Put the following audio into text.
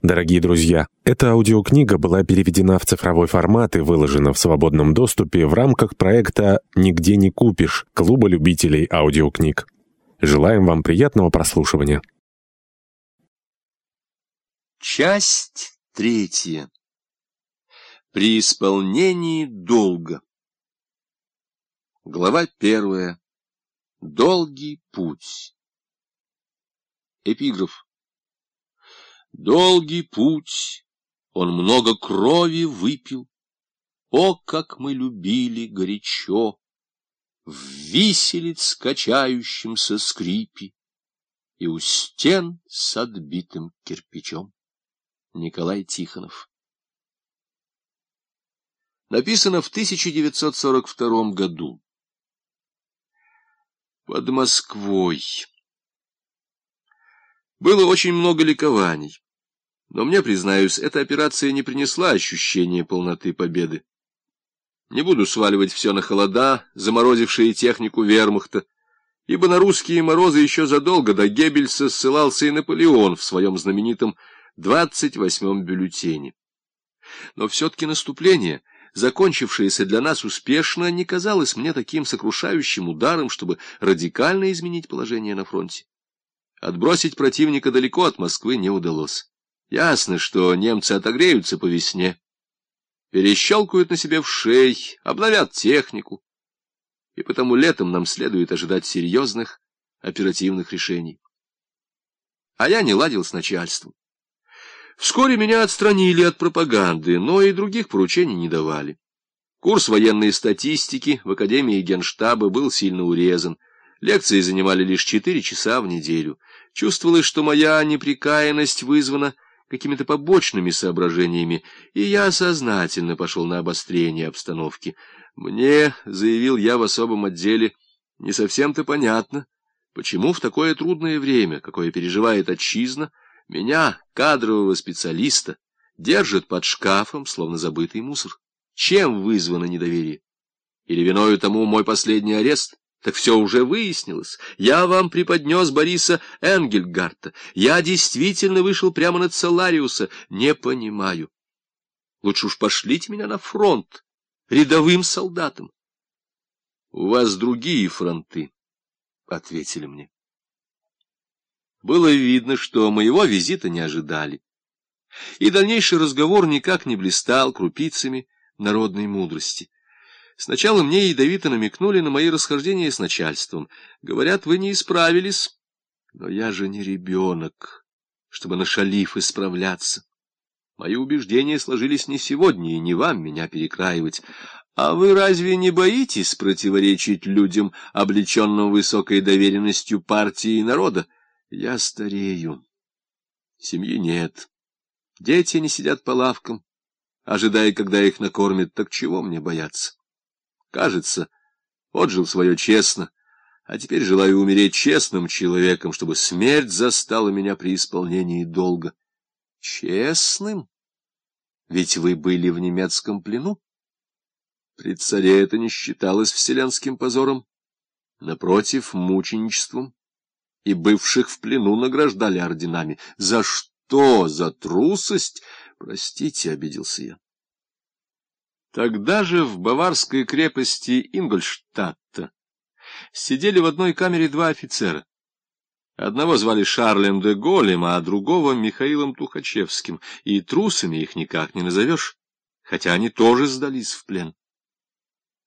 Дорогие друзья, эта аудиокнига была переведена в цифровой формат и выложена в свободном доступе в рамках проекта «Нигде не купишь» Клуба любителей аудиокниг. Желаем вам приятного прослушивания. Часть третья. При исполнении долга. Глава первая. Долгий путь. Эпиграф. Долгий путь, он много крови выпил. О, как мы любили горячо! В виселиц качающемся скрипе И у стен с отбитым кирпичом. Николай Тихонов Написано в 1942 году. Под Москвой. Было очень много ликований. Но мне, признаюсь, эта операция не принесла ощущения полноты победы. Не буду сваливать все на холода, заморозившие технику вермахта, ибо на русские морозы еще задолго до Геббельса ссылался и Наполеон в своем знаменитом 28-м бюллетене. Но все-таки наступление, закончившееся для нас успешно, не казалось мне таким сокрушающим ударом, чтобы радикально изменить положение на фронте. Отбросить противника далеко от Москвы не удалось. Ясно, что немцы отогреются по весне, перещелкают на себе в шей, обновят технику, и потому летом нам следует ожидать серьезных оперативных решений. А я не ладил с начальством. Вскоре меня отстранили от пропаганды, но и других поручений не давали. Курс военной статистики в Академии Генштаба был сильно урезан, Лекции занимали лишь четыре часа в неделю. Чувствовалось, что моя неприкаянность вызвана какими-то побочными соображениями, и я сознательно пошел на обострение обстановки. Мне, заявил я в особом отделе, не совсем-то понятно, почему в такое трудное время, какое переживает отчизна, меня, кадрового специалиста, держат под шкафом, словно забытый мусор. Чем вызвано недоверие? Или виною тому мой последний арест? Так все уже выяснилось. Я вам преподнес Бориса Энгельгарта. Я действительно вышел прямо на Целариуса. Не понимаю. Лучше уж пошлите меня на фронт, рядовым солдатом. — У вас другие фронты, — ответили мне. Было видно, что моего визита не ожидали. И дальнейший разговор никак не блистал крупицами народной мудрости. Сначала мне ядовито намекнули на мои расхождения с начальством. Говорят, вы не исправились. Но я же не ребенок, чтобы на шалиф исправляться. Мои убеждения сложились не сегодня, и не вам меня перекраивать. А вы разве не боитесь противоречить людям, облеченным высокой доверенностью партии и народа? Я старею. Семьи нет. Дети не сидят по лавкам, ожидая, когда их накормят. Так чего мне бояться? Кажется, отжил свое честно, а теперь желаю умереть честным человеком, чтобы смерть застала меня при исполнении долга. Честным? Ведь вы были в немецком плену. При царе это не считалось вселенским позором. Напротив, мученичеством. И бывших в плену награждали орденами. За что? За трусость? Простите, обиделся я. Тогда же в баварской крепости Ингольштадта сидели в одной камере два офицера. Одного звали Шарлем де Голем, а другого Михаилом Тухачевским, и трусами их никак не назовешь, хотя они тоже сдались в плен.